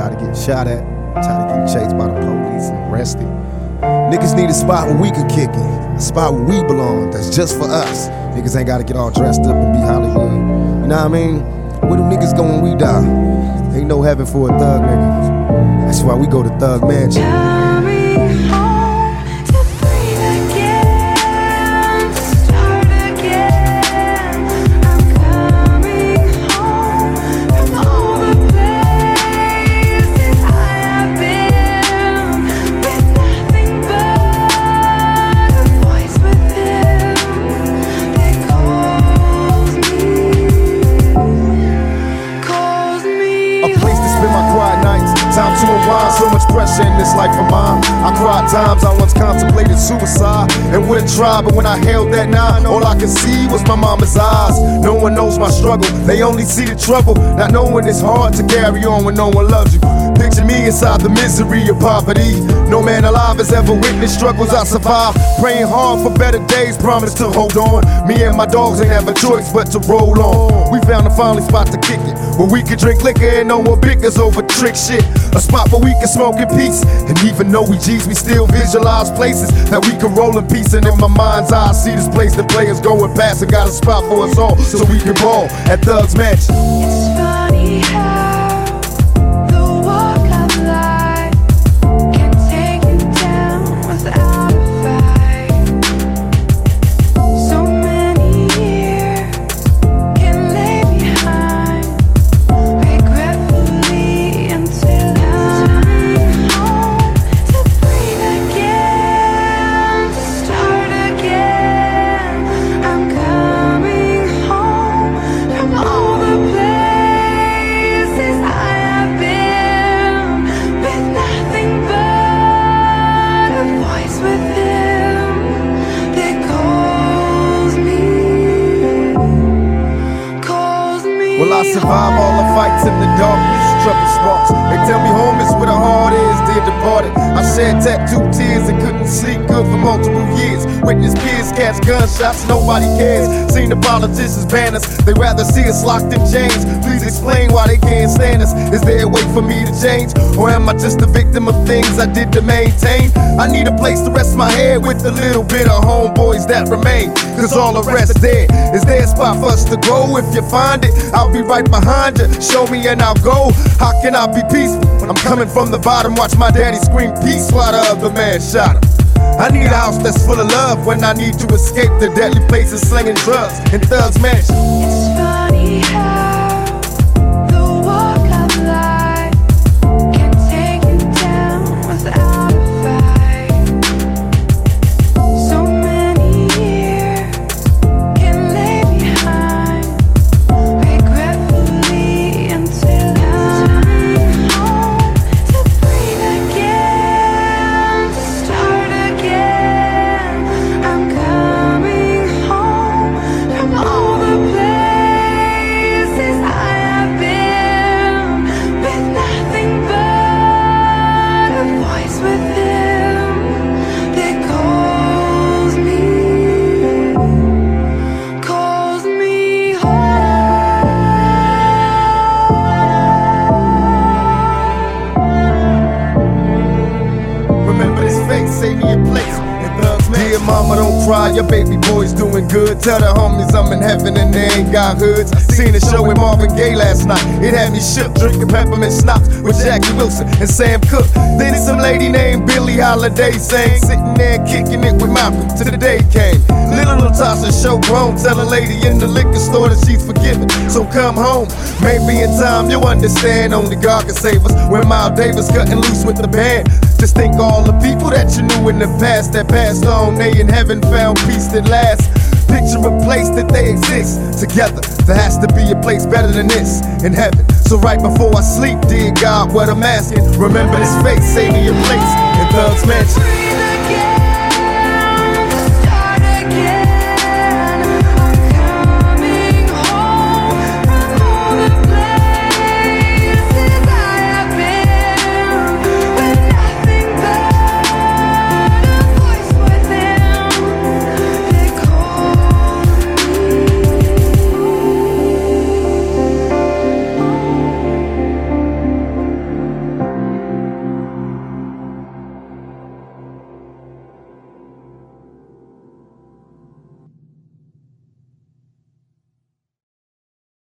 Tired of getting shot at, tired of getting chased by the police and arrested. Niggas need a spot where we can kick it, a spot where we belong, that's just for us. Niggas ain't gotta get all dressed up and be Hollywood. You know what I mean? Where do niggas go when we die? Ain't no heaven for a thug nigga. That's why we go to Thug Mansion. In this life of mine. I cried times I once contemplated suicide and wouldn't try, but when I held that nine, all I could see was my mama's eyes. No one knows my struggle, they only see the trouble. Not knowing it's hard to carry on when no one loves you. Picture me inside the misery of poverty. No man alive has ever witnessed struggles I survived. Praying hard for better days, promise to hold on. Me and my dogs ain't have a choice but to roll on. We found a finally spot to kick it, where we could drink liquor and no more bickers over trick shit. A spot where we can smoke in peace. And even though we G's, we still visualize places that we can roll in peace. And in my mind's eye, I see this place the players going past and got a spot for us all so we can ball at Thug's Mansion. It's funny how I survive all the fights in the darkness? Trouble sparks. They tell me home shed tattooed tears and couldn't sleep good for multiple years. Witness kids catch gunshots, nobody cares. Seen the politicians ban us, they rather see us locked in chains. Please explain why they can't stand us. Is there a way for me to change? Or am I just a victim of things I did to maintain? I need a place to rest my head with a little bit of homeboys that remain. Cause all the rest dead. Is there a spot for us to go? If you find it, I'll be right behind you. Show me and I'll go. How can I be peaceful? When I'm coming from the bottom. Watch my daddy scream peace while the man shot him. I need a house that's full of love when I need to escape the deadly places slinging drugs and Thug's Mansion. Mama, your baby boy's doing good. Tell the homies I'm in heaven and they ain't got hoods. Seen a show with Marvin Gaye last night. It had me shook, drinking peppermint schnapps with Jackie Wilson and Sam Cooke. Then some lady named Billie Holiday sang, sitting there kicking it with Malcolm till the day came. Little Latasha show grown, tell a lady in the liquor store that she's forgiven. So come home, maybe in time you'll understand. Only God can save us. When Miles Davis cutting loose with the band. Just think all the people that you knew in the past that passed on, they in heaven found peace that lasts. Picture a place that they exist together. There has to be a place better than this in heaven. So right before I sleep, dear God, what I'm asking, remember this face, say me a place in Thug's Mansion.